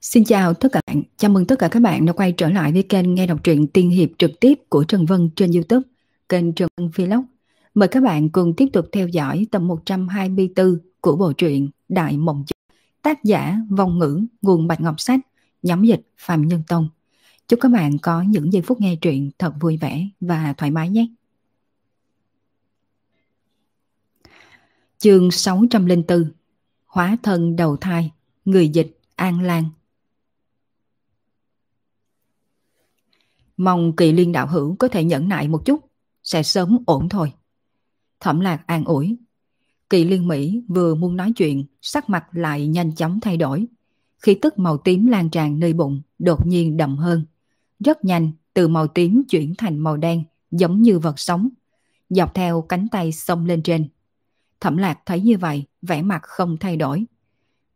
Xin chào tất cả bạn, chào mừng tất cả các bạn đã quay trở lại với kênh nghe đọc truyện tiên hiệp trực tiếp của Trần Vân trên Youtube, kênh Trần Vân Vlog. Mời các bạn cùng tiếp tục theo dõi tập 124 của bộ truyện Đại Mộng Chữ, tác giả Vong Ngữ, nguồn Bạch Ngọc Sách, nhóm dịch Phạm Nhân Tông. Chúc các bạn có những giây phút nghe truyện thật vui vẻ và thoải mái nhé. Chương 604 Hóa thân đầu thai Người dịch An Lan Mong kỳ liên đạo hữu có thể nhẫn nại một chút, sẽ sớm ổn thôi. Thẩm lạc an ủi. Kỳ liên Mỹ vừa muốn nói chuyện, sắc mặt lại nhanh chóng thay đổi. Khi tức màu tím lan tràn nơi bụng, đột nhiên đậm hơn. Rất nhanh, từ màu tím chuyển thành màu đen, giống như vật sống. Dọc theo cánh tay xông lên trên. Thẩm lạc thấy như vậy, vẻ mặt không thay đổi.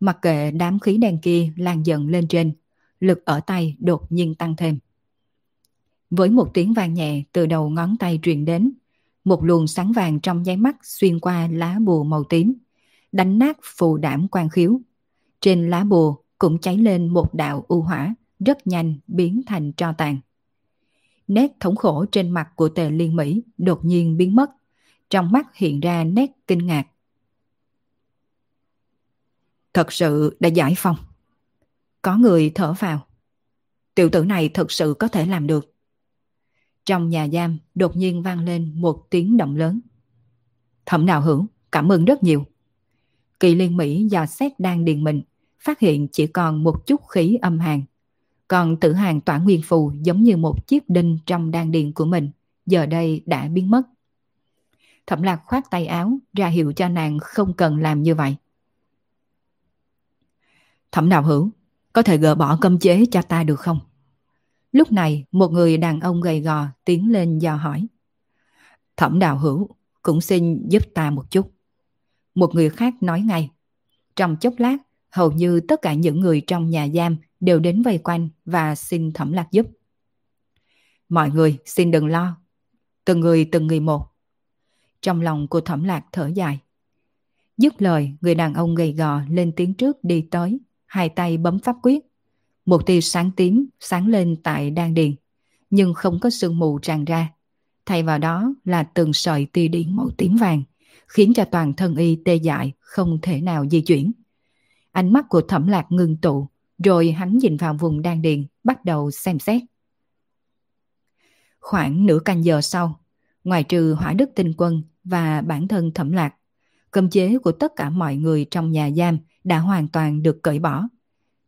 Mặc kệ đám khí đen kia lan dần lên trên, lực ở tay đột nhiên tăng thêm. Với một tiếng vang nhẹ từ đầu ngón tay truyền đến, một luồng sáng vàng trong nháy mắt xuyên qua lá bùa màu tím, đánh nát phù đảm quan khiếu. Trên lá bùa cũng cháy lên một đạo u hỏa, rất nhanh biến thành tro tàn. Nét thống khổ trên mặt của tề liên Mỹ đột nhiên biến mất, trong mắt hiện ra nét kinh ngạc. Thật sự đã giải phong. Có người thở vào. Tiểu tử này thật sự có thể làm được. Trong nhà giam đột nhiên vang lên một tiếng động lớn. Thẩm nào hữu, cảm ơn rất nhiều. Kỳ liên Mỹ dò xét đang điền mình, phát hiện chỉ còn một chút khí âm hàng. Còn tử hàng tỏa nguyên phù giống như một chiếc đinh trong đan điền của mình, giờ đây đã biến mất. Thẩm lạc khoát tay áo, ra hiệu cho nàng không cần làm như vậy. Thẩm nào hữu, có thể gỡ bỏ cơm chế cho ta được không? Lúc này, một người đàn ông gầy gò tiến lên dò hỏi. Thẩm đạo hữu, cũng xin giúp ta một chút. Một người khác nói ngay. Trong chốc lát, hầu như tất cả những người trong nhà giam đều đến vây quanh và xin thẩm lạc giúp. Mọi người xin đừng lo. Từng người từng người một. Trong lòng của thẩm lạc thở dài. Dứt lời, người đàn ông gầy gò lên tiếng trước đi tới, hai tay bấm pháp quyết. Một tia sáng tím sáng lên tại đan điền, nhưng không có sương mù tràn ra. Thay vào đó là từng sợi tia điện màu tím vàng, khiến cho toàn thân y tê dại, không thể nào di chuyển. Ánh mắt của thẩm lạc ngưng tụ, rồi hắn nhìn vào vùng đan điền, bắt đầu xem xét. Khoảng nửa canh giờ sau, ngoài trừ hỏa đức tinh quân và bản thân thẩm lạc, cơm chế của tất cả mọi người trong nhà giam đã hoàn toàn được cởi bỏ.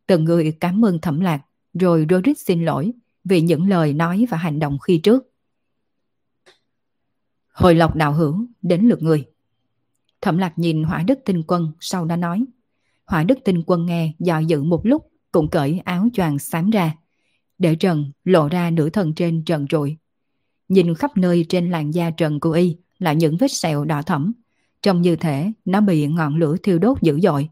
Từng người cảm ơn thẩm lạc, rồi rối rít xin lỗi vì những lời nói và hành động khi trước. Hồi lộc đạo hữu, đến lượt người. Thẩm lạc nhìn hỏa đức tinh quân, sau đó nói. Hỏa đức tinh quân nghe, dò dự một lúc, cũng cởi áo choàng xám ra. Để trần lộ ra nửa thân trên trần trụi. Nhìn khắp nơi trên làn da trần của y là những vết sẹo đỏ thẫm. Trông như thể nó bị ngọn lửa thiêu đốt dữ dội.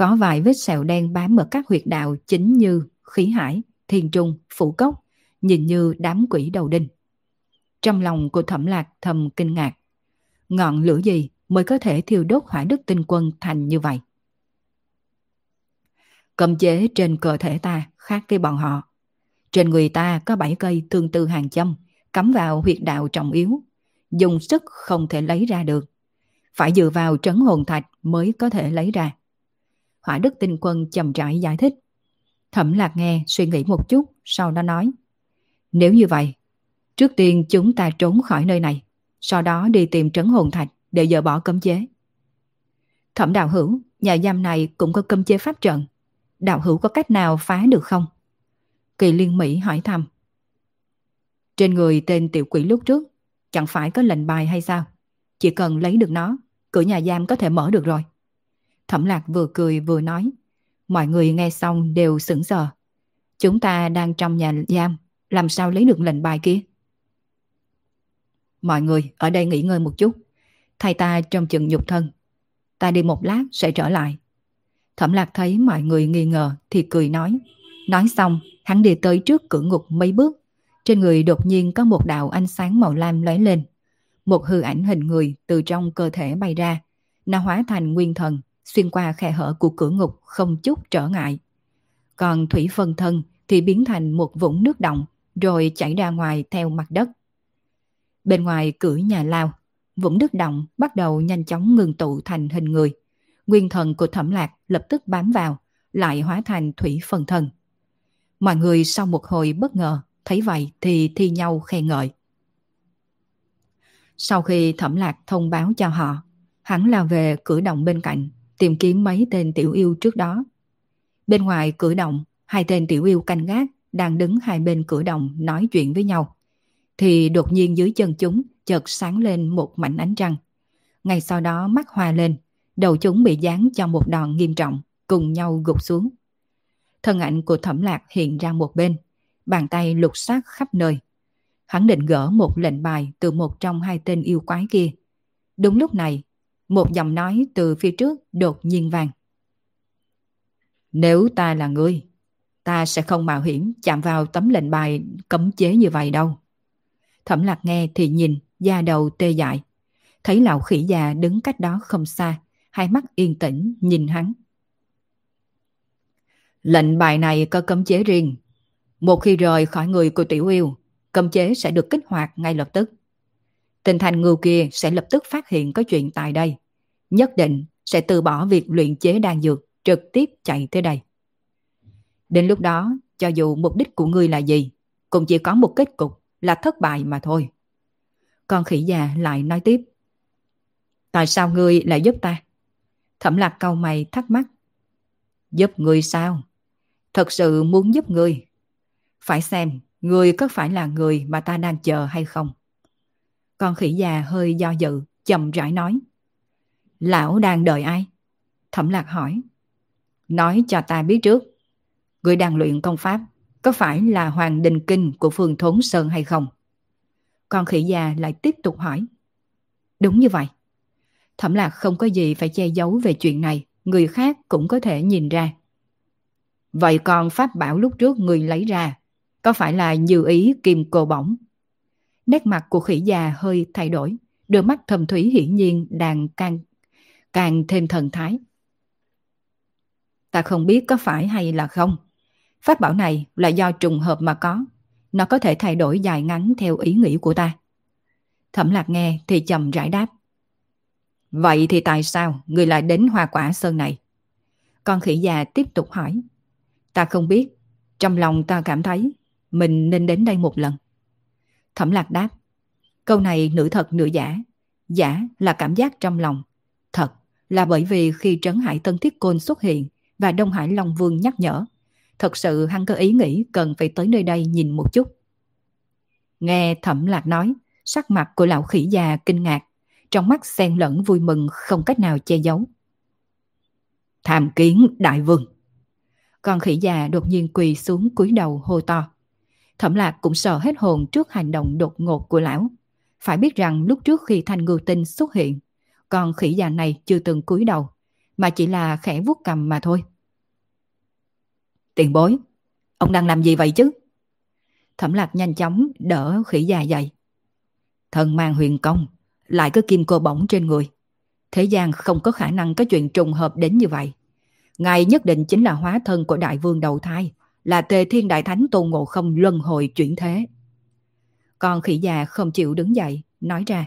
Có vài vết sẹo đen bám ở các huyệt đạo chính như khí hải, thiên trung, phủ cốc, nhìn như đám quỷ đầu đinh. Trong lòng của thẩm lạc thầm kinh ngạc. Ngọn lửa gì mới có thể thiêu đốt hỏa đức tinh quân thành như vậy? Cầm chế trên cơ thể ta khác với bọn họ. Trên người ta có bảy cây tương tư hàng châm, cắm vào huyệt đạo trọng yếu. Dùng sức không thể lấy ra được. Phải dựa vào trấn hồn thạch mới có thể lấy ra. Hỏa Đức Tinh Quân chậm rãi giải thích. Thẩm Lạc nghe suy nghĩ một chút, sau đó nói. Nếu như vậy, trước tiên chúng ta trốn khỏi nơi này, sau đó đi tìm trấn hồn thạch để dỡ bỏ cấm chế. Thẩm đạo hữu, nhà giam này cũng có cấm chế pháp trận. Đạo hữu có cách nào phá được không? Kỳ liên Mỹ hỏi thăm. Trên người tên tiểu quỷ lúc trước, chẳng phải có lệnh bài hay sao? Chỉ cần lấy được nó, cửa nhà giam có thể mở được rồi. Thẩm lạc vừa cười vừa nói. Mọi người nghe xong đều sững sờ. Chúng ta đang trong nhà giam, làm sao lấy được lệnh bài kia? Mọi người ở đây nghỉ ngơi một chút. Thay ta trong chừng nhục thân. Ta đi một lát sẽ trở lại. Thẩm lạc thấy mọi người nghi ngờ thì cười nói. Nói xong, hắn đi tới trước cửa ngục mấy bước. Trên người đột nhiên có một đạo ánh sáng màu lam lóe lên. Một hư ảnh hình người từ trong cơ thể bay ra. Nó hóa thành nguyên thần xuyên qua khe hở của cửa ngục không chút trở ngại. còn thủy phân thân thì biến thành một vũng nước động rồi chảy ra ngoài theo mặt đất. Bên ngoài cửa nhà lao, vũng nước động bắt đầu nhanh chóng ngừng tụ thành hình người. Nguyên thần của thẩm lạc lập tức bám vào, lại hóa thành thủy phân thân. Mọi người sau một hồi bất ngờ, thấy vậy thì thi nhau khen ngợi. Sau khi thẩm lạc thông báo cho họ, hắn lao về cửa động bên cạnh, tìm kiếm mấy tên tiểu yêu trước đó. Bên ngoài cửa động, hai tên tiểu yêu canh gác đang đứng hai bên cửa động nói chuyện với nhau. Thì đột nhiên dưới chân chúng chợt sáng lên một mảnh ánh trăng. Ngay sau đó mắt hoa lên, đầu chúng bị dán cho một đòn nghiêm trọng, cùng nhau gục xuống. Thân ảnh của thẩm lạc hiện ra một bên, bàn tay lục sát khắp nơi. Hắn định gỡ một lệnh bài từ một trong hai tên yêu quái kia. Đúng lúc này, một giọng nói từ phía trước đột nhiên vang. Nếu ta là ngươi, ta sẽ không mạo hiểm chạm vào tấm lệnh bài cấm chế như vậy đâu. Thẩm lạc nghe thì nhìn, da đầu tê dại. Thấy lão khỉ già đứng cách đó không xa, hai mắt yên tĩnh nhìn hắn. Lệnh bài này có cấm chế riêng. Một khi rời khỏi người của tiểu yêu, cấm chế sẽ được kích hoạt ngay lập tức. Tình thành ngưu kia sẽ lập tức phát hiện có chuyện tại đây. Nhất định sẽ từ bỏ việc luyện chế đan dược, trực tiếp chạy tới đây. Đến lúc đó, cho dù mục đích của ngươi là gì, cũng chỉ có một kết cục là thất bại mà thôi. Con khỉ già lại nói tiếp. Tại sao ngươi lại giúp ta? Thẩm lạc câu mày thắc mắc. Giúp ngươi sao? Thật sự muốn giúp ngươi. Phải xem ngươi có phải là người mà ta đang chờ hay không. Con khỉ già hơi do dự, chậm rãi nói. Lão đang đợi ai? Thẩm lạc hỏi. Nói cho ta biết trước. người đang luyện công pháp, có phải là Hoàng Đình Kinh của phường Thốn Sơn hay không? Con khỉ già lại tiếp tục hỏi. Đúng như vậy. Thẩm lạc không có gì phải che giấu về chuyện này, người khác cũng có thể nhìn ra. Vậy còn pháp bảo lúc trước người lấy ra, có phải là như ý kim cô bổng? Nét mặt của khỉ già hơi thay đổi, đôi mắt thầm thủy hiển nhiên đang căng càng thêm thần thái. Ta không biết có phải hay là không. Pháp bảo này là do trùng hợp mà có. Nó có thể thay đổi dài ngắn theo ý nghĩ của ta. Thẩm lạc nghe thì chậm rãi đáp. Vậy thì tại sao người lại đến hoa quả sơn này? Con khỉ già tiếp tục hỏi. Ta không biết. Trong lòng ta cảm thấy mình nên đến đây một lần. Thẩm lạc đáp. Câu này nửa thật nửa giả. Giả là cảm giác trong lòng. Là bởi vì khi Trấn Hải Tân Thiết Côn xuất hiện và Đông Hải Long Vương nhắc nhở, thật sự hắn có ý nghĩ cần phải tới nơi đây nhìn một chút. Nghe Thẩm Lạc nói, sắc mặt của lão khỉ già kinh ngạc, trong mắt xen lẫn vui mừng không cách nào che giấu. Tham kiến đại vương. Con khỉ già đột nhiên quỳ xuống cúi đầu hô to. Thẩm lạc cũng sợ hết hồn trước hành động đột ngột của lão. Phải biết rằng lúc trước khi thanh ngư tinh xuất hiện, con khỉ già này chưa từng cúi đầu, mà chỉ là khẽ vuốt cầm mà thôi. Tiền bối, ông đang làm gì vậy chứ? Thẩm lạc nhanh chóng đỡ khỉ già dậy. Thần mang huyền công, lại có kim cô bổng trên người. Thế gian không có khả năng có chuyện trùng hợp đến như vậy. Ngài nhất định chính là hóa thân của đại vương đầu thai, là tề thiên đại thánh tôn ngộ không luân hồi chuyển thế. Còn khỉ già không chịu đứng dậy, nói ra.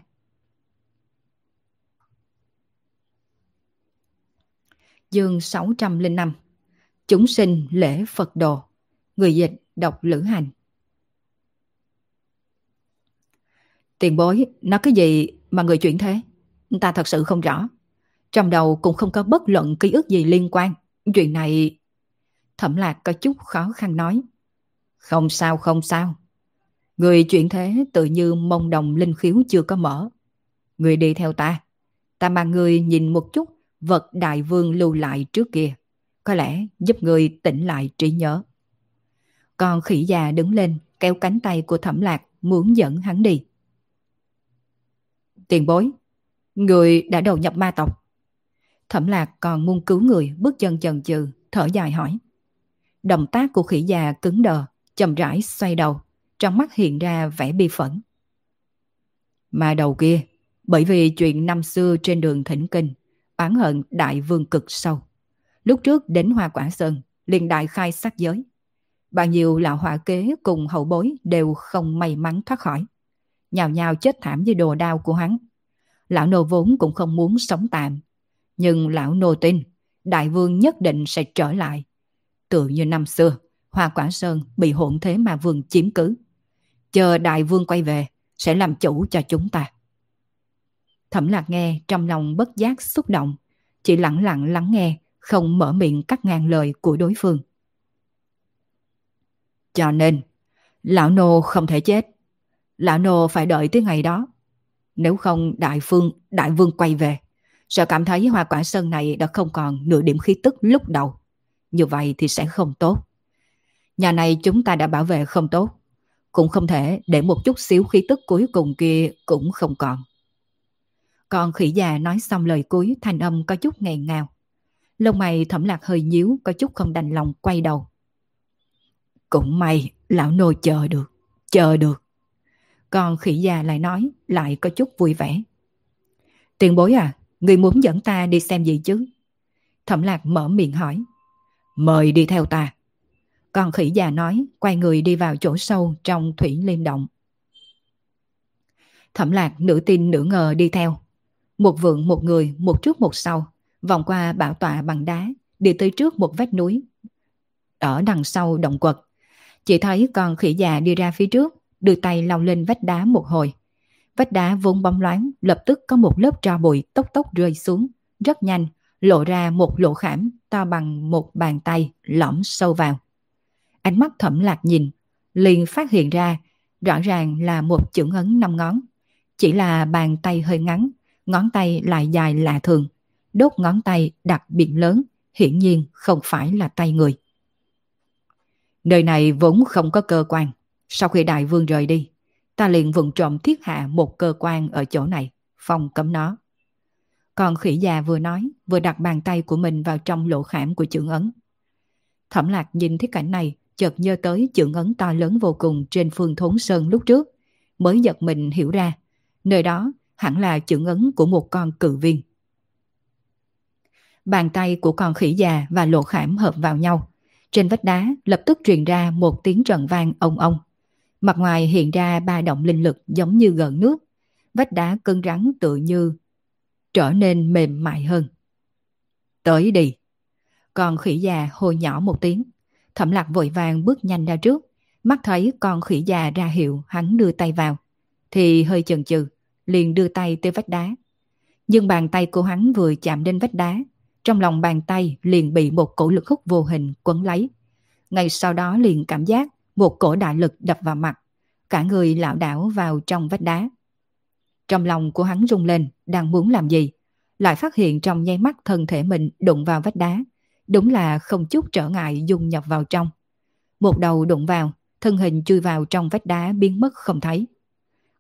Dương 605 Chúng sinh lễ Phật đồ Người dịch đọc lữ hành Tiền bối, nói cái gì mà người chuyển thế? Ta thật sự không rõ. Trong đầu cũng không có bất luận ký ức gì liên quan. Chuyện này... Thẩm lạc có chút khó khăn nói. Không sao, không sao. Người chuyển thế tự như mông đồng linh khiếu chưa có mở. Người đi theo ta. Ta mang người nhìn một chút vật đại vương lưu lại trước kia. Có lẽ giúp người tỉnh lại trí nhớ. Còn khỉ già đứng lên kéo cánh tay của thẩm lạc muốn dẫn hắn đi. Tiền bối, người đã đầu nhập ma tộc. Thẩm lạc còn muốn cứu người bước chân chần chừ, thở dài hỏi. Động tác của khỉ già cứng đờ, chậm rãi xoay đầu, trong mắt hiện ra vẻ bi phẫn. Mà đầu kia, bởi vì chuyện năm xưa trên đường thỉnh kinh, oán hận đại vương cực sâu. Lúc trước đến Hoa Quả Sơn, liền đại khai sát giới. Bao nhiêu lão họa kế cùng hậu bối đều không may mắn thoát khỏi. Nhào nhào chết thảm dưới đồ đao của hắn. Lão nô vốn cũng không muốn sống tạm. Nhưng lão nô tin, đại vương nhất định sẽ trở lại. Tự như năm xưa, Hoa Quả Sơn bị hỗn thế mà vương chiếm cứ. Chờ đại vương quay về, sẽ làm chủ cho chúng ta. Thẩm lạc nghe trong lòng bất giác xúc động, chỉ lặng lặng lắng nghe, không mở miệng cắt ngang lời của đối phương. Cho nên, lão nô không thể chết. Lão nô phải đợi tới ngày đó. Nếu không đại phương, đại vương quay về, sẽ cảm thấy hoa quả sơn này đã không còn nửa điểm khí tức lúc đầu. Như vậy thì sẽ không tốt. Nhà này chúng ta đã bảo vệ không tốt. Cũng không thể để một chút xíu khí tức cuối cùng kia cũng không còn. Còn khỉ già nói xong lời cuối thành âm có chút nghẹn ngào. Lông mày thẩm lạc hơi nhíu có chút không đành lòng quay đầu. Cũng may lão nô chờ được, chờ được. Còn khỉ già lại nói lại có chút vui vẻ. Tiền bối à, người muốn dẫn ta đi xem gì chứ? Thẩm lạc mở miệng hỏi. Mời đi theo ta. Còn khỉ già nói quay người đi vào chỗ sâu trong thủy liên động. Thẩm lạc nửa tin nửa ngờ đi theo. Một vượng một người, một trước một sau, vòng qua bảo tọa bằng đá, đi tới trước một vách núi. Ở đằng sau động quật, chỉ thấy con khỉ già đi ra phía trước, đưa tay lau lên vách đá một hồi. Vách đá vốn bóng loáng, lập tức có một lớp tro bụi tốc tốc rơi xuống, rất nhanh, lộ ra một lỗ khảm to bằng một bàn tay lõm sâu vào. Ánh mắt thẩm lạc nhìn, liền phát hiện ra rõ ràng là một chữ ấn năm ngón. Chỉ là bàn tay hơi ngắn, ngón tay lại dài lạ thường. Đốt ngón tay đặc biệt lớn, hiển nhiên không phải là tay người. Nơi này vốn không có cơ quan. Sau khi đại vương rời đi, ta liền vụng trộm thiết hạ một cơ quan ở chỗ này, phòng cấm nó. Còn khỉ già vừa nói, vừa đặt bàn tay của mình vào trong lỗ khảm của trưởng ấn. Thẩm lạc nhìn thấy cảnh này, chợt nhớ tới trưởng ấn to lớn vô cùng trên phương thốn sơn lúc trước, mới giật mình hiểu ra, nơi đó hẳn là chữ ấn của một con cự viên. Bàn tay của con khỉ già và lộ khảm hợp vào nhau, trên vách đá lập tức truyền ra một tiếng trần vang ông ông. Mặt ngoài hiện ra ba động linh lực giống như gợn nước. Vách đá cân rắn tự như trở nên mềm mại hơn. Tới đi. Con khỉ già hô nhỏ một tiếng. Thẩm lạc vội vàng bước nhanh ra trước. Mắt thấy con khỉ già ra hiệu hắn đưa tay vào. Thì hơi chần chừ, liền đưa tay tới vách đá. Nhưng bàn tay của hắn vừa chạm đến vách đá trong lòng bàn tay liền bị một cổ lực hút vô hình quấn lấy. Ngay sau đó liền cảm giác một cổ đại lực đập vào mặt, cả người lảo đảo vào trong vách đá. Trong lòng của hắn rung lên, đang muốn làm gì, lại phát hiện trong nháy mắt thân thể mình đụng vào vách đá, đúng là không chút trở ngại dung nhập vào trong. Một đầu đụng vào, thân hình chui vào trong vách đá biến mất không thấy.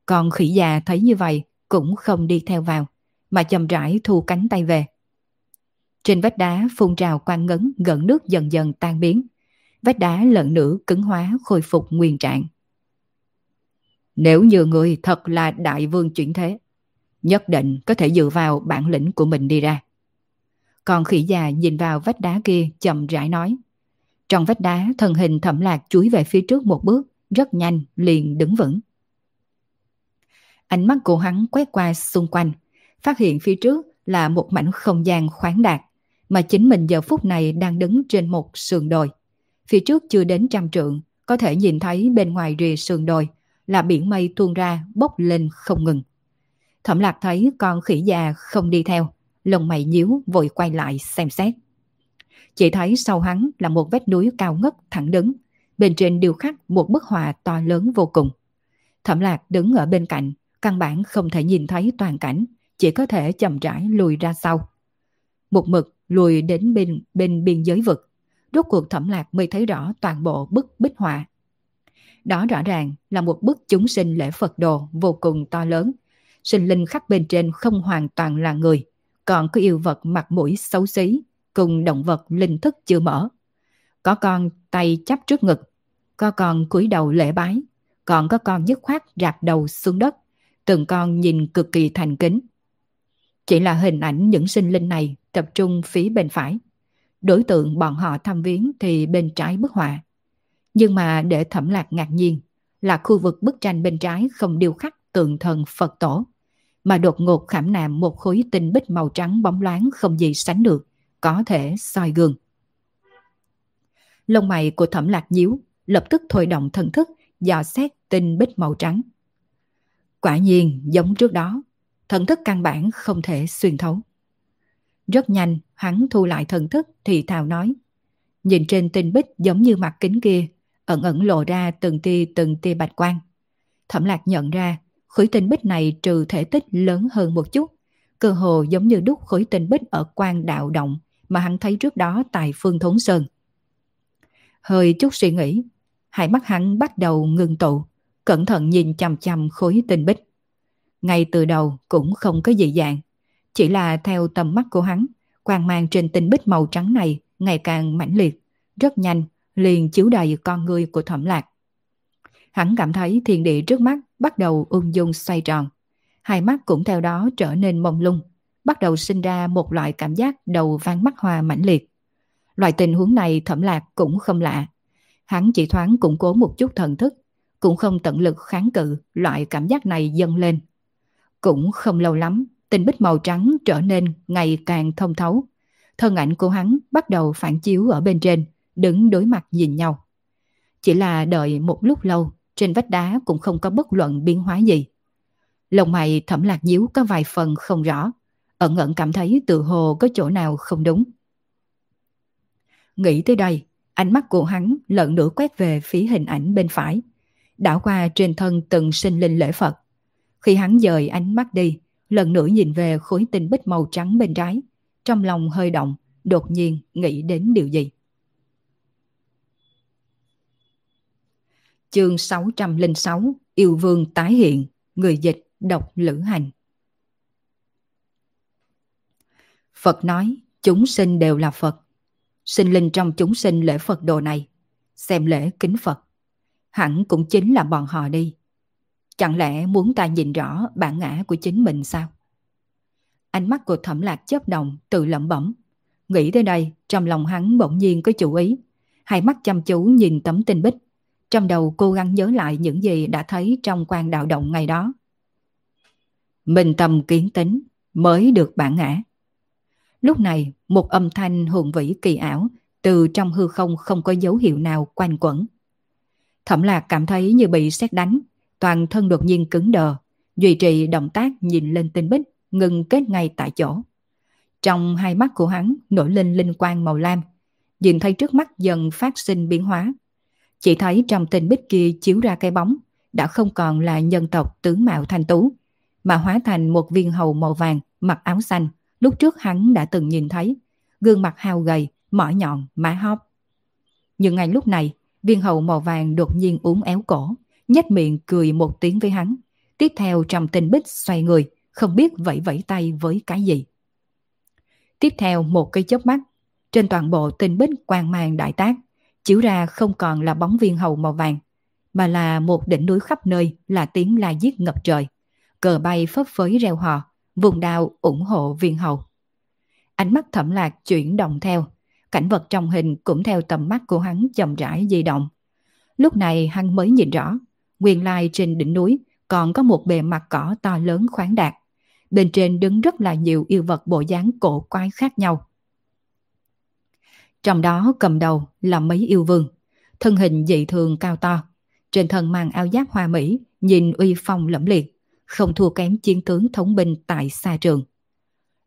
Còn khỉ già thấy như vậy cũng không đi theo vào, mà chậm rãi thu cánh tay về. Trên vách đá phun trào quang ngấn gần nước dần dần tan biến. Vách đá lần nữa cứng hóa khôi phục nguyên trạng. Nếu như người thật là đại vương chuyển thế, nhất định có thể dựa vào bản lĩnh của mình đi ra. Còn khỉ già nhìn vào vách đá kia chậm rãi nói. Trong vách đá thân hình thẩm lạc chuối về phía trước một bước, rất nhanh liền đứng vững. Ánh mắt của hắn quét qua xung quanh, phát hiện phía trước là một mảnh không gian khoáng đạt, mà chính mình giờ phút này đang đứng trên một sườn đồi. Phía trước chưa đến trăm trượng, có thể nhìn thấy bên ngoài rìa sườn đồi là biển mây tuôn ra bốc lên không ngừng. Thẩm lạc thấy con khỉ già không đi theo, lông mày nhíu vội quay lại xem xét. Chỉ thấy sau hắn là một vách núi cao ngất thẳng đứng, bên trên điêu khắc một bức họa to lớn vô cùng. Thẩm lạc đứng ở bên cạnh, căn bản không thể nhìn thấy toàn cảnh, chỉ có thể chậm rãi lùi ra sau. Một mực lùi đến bên, bên biên giới vực. Rốt cuộc thẩm lạc mới thấy rõ toàn bộ bức bích họa. Đó rõ ràng là một bức chúng sinh lễ Phật đồ vô cùng to lớn. Sinh linh khắc bên trên không hoàn toàn là người, còn có yêu vật mặt mũi xấu xí, cùng động vật linh thức chưa mở. Có con tay chắp trước ngực, có con cúi đầu lễ bái, còn có con dứt khoát rạp đầu xuống đất, từng con nhìn cực kỳ thành kính. Chỉ là hình ảnh những sinh linh này tập trung phía bên phải. đối tượng bọn họ thăm viếng thì bên trái bức họa. Nhưng mà để thẩm lạc ngạc nhiên là khu vực bức tranh bên trái không điêu khắc tượng thần Phật tổ, mà đột ngột khảm nạm một khối tinh bích màu trắng bóng loáng không gì sánh được, có thể soi gương. Lông mày của thẩm lạc nhíu, lập tức thôi động thần thức, dò xét tinh bích màu trắng. Quả nhiên, giống trước đó, thần thức căn bản không thể xuyên thấu. Rất nhanh, hắn thu lại thần thức thì thào nói. Nhìn trên tinh bích giống như mặt kính kia, ẩn ẩn lộ ra từng tia từng tia bạch quang. Thẩm lạc nhận ra, khối tinh bích này trừ thể tích lớn hơn một chút, cơ hồ giống như đúc khối tinh bích ở quan đạo động mà hắn thấy trước đó tại phương thốn sơn. Hơi chút suy nghĩ, hai mắt hắn bắt đầu ngừng tụ, cẩn thận nhìn chằm chằm khối tinh bích. Ngay từ đầu cũng không có dị dạng, chỉ là theo tầm mắt của hắn, quang mang trên tinh bích màu trắng này ngày càng mãnh liệt, rất nhanh, liền chiếu đầy con người của thẩm lạc. Hắn cảm thấy thiên địa trước mắt bắt đầu ung dung xoay tròn. Hai mắt cũng theo đó trở nên mông lung, bắt đầu sinh ra một loại cảm giác đầu vang mắt hoa mãnh liệt. Loại tình huống này thẩm lạc cũng không lạ. Hắn chỉ thoáng củng cố một chút thần thức, cũng không tận lực kháng cự loại cảm giác này dâng lên. Cũng không lâu lắm, tình bích màu trắng trở nên ngày càng thông thấu. Thân ảnh của hắn bắt đầu phản chiếu ở bên trên, đứng đối mặt nhìn nhau. Chỉ là đợi một lúc lâu, trên vách đá cũng không có bất luận biến hóa gì. lồng mày thẩm lạc nhíu có vài phần không rõ, ẩn ẩn cảm thấy tự hồ có chỗ nào không đúng. Nghĩ tới đây, ánh mắt của hắn lợn nữa quét về phía hình ảnh bên phải, đảo qua trên thân từng sinh linh lễ Phật. Khi hắn dời ánh mắt đi, lần nữa nhìn về khối tinh bích màu trắng bên trái, trong lòng hơi động, đột nhiên nghĩ đến điều gì. Chương 606 Yêu Vương tái hiện, người dịch độc lữ hành. Phật nói, chúng sinh đều là Phật. Sinh linh trong chúng sinh lễ Phật đồ này, xem lễ kính Phật. Hẳn cũng chính là bọn họ đi. Chẳng lẽ muốn ta nhìn rõ bản ngã của chính mình sao? Ánh mắt của thẩm lạc chớp đồng tự lẩm bẩm. Nghĩ tới đây, trong lòng hắn bỗng nhiên có chủ ý. Hai mắt chăm chú nhìn tấm tinh bích. Trong đầu cố gắng nhớ lại những gì đã thấy trong quan đạo động ngày đó. Mình tầm kiến tính mới được bản ngã. Lúc này, một âm thanh hùng vĩ kỳ ảo từ trong hư không không có dấu hiệu nào quanh quẩn. Thẩm lạc cảm thấy như bị xét đánh, toàn thân đột nhiên cứng đờ, duy trì động tác nhìn lên tinh bích, ngừng kết ngay tại chỗ. Trong hai mắt của hắn nổi lên linh quang màu lam, nhìn thấy trước mắt dần phát sinh biến hóa. Chỉ thấy trong tinh bích kia chiếu ra cái bóng, đã không còn là nhân tộc tướng mạo thanh tú, mà hóa thành một viên hầu màu vàng, mặc áo xanh, lúc trước hắn đã từng nhìn thấy, gương mặt hao gầy, mỏi nhọn, má hóp. Nhưng ngay lúc này, viên hầu màu vàng đột nhiên uốn éo cổ, nhếch miệng cười một tiếng với hắn. Tiếp theo trầm tinh bích xoay người, không biết vẫy vẫy tay với cái gì. Tiếp theo một cây chớp mắt, trên toàn bộ tinh bích quang mang đại tác, chiếu ra không còn là bóng viên hầu màu vàng, mà là một đỉnh núi khắp nơi là tiếng la giết ngập trời. Cờ bay phấp phới reo hò, vùng đào ủng hộ viên hầu. Ánh mắt thẩm lạc chuyển động theo, cảnh vật trong hình cũng theo tầm mắt của hắn chậm rãi di động. Lúc này hắn mới nhìn rõ, nguyên lai trên đỉnh núi còn có một bề mặt cỏ to lớn khoáng đạt. Bên trên đứng rất là nhiều yêu vật bộ dáng cổ quái khác nhau. Trong đó cầm đầu là mấy yêu vương, thân hình dị thường cao to, trên thân mang áo giáp hoa mỹ, nhìn uy phong lẫm liệt, không thua kém chiến tướng thống binh tại xa trường.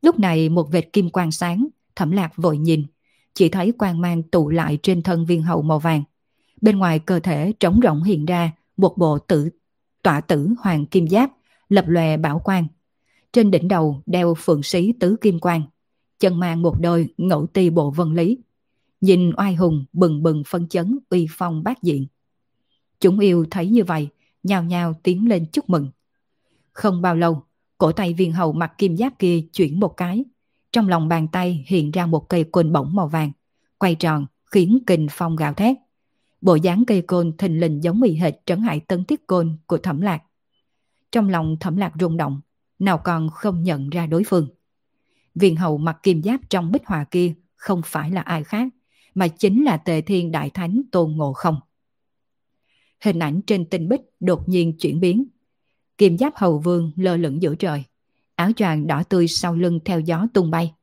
Lúc này một vệt kim quang sáng, thẩm lạc vội nhìn, chỉ thấy quang mang tụ lại trên thân viên hậu màu vàng. Bên ngoài cơ thể trống rộng hiện ra một bộ tử tọa tử hoàng kim giáp, lập lòe bảo quang. Trên đỉnh đầu đeo phượng sĩ tứ kim quang, chân mang một đôi ngẫu ti bộ vân lý. Nhìn oai hùng bừng bừng phân chấn uy phong bát diện. Chúng yêu thấy như vậy, nhào nhào tiến lên chúc mừng. Không bao lâu, cổ tay viên hầu mặc kim giáp kia chuyển một cái. Trong lòng bàn tay hiện ra một cây côn bổng màu vàng, quay tròn khiến kình phong gào thét. Bộ dáng cây côn thình lình giống mì hệt trấn hại tấn thiết côn của thẩm lạc. Trong lòng thẩm lạc rung động, nào còn không nhận ra đối phương. Viên hầu mặc kim giáp trong bích hòa kia không phải là ai khác, mà chính là tề thiên đại thánh Tôn Ngộ Không. Hình ảnh trên tinh bích đột nhiên chuyển biến. Kim giáp hầu vương lơ lửng giữa trời, áo choàng đỏ tươi sau lưng theo gió tung bay.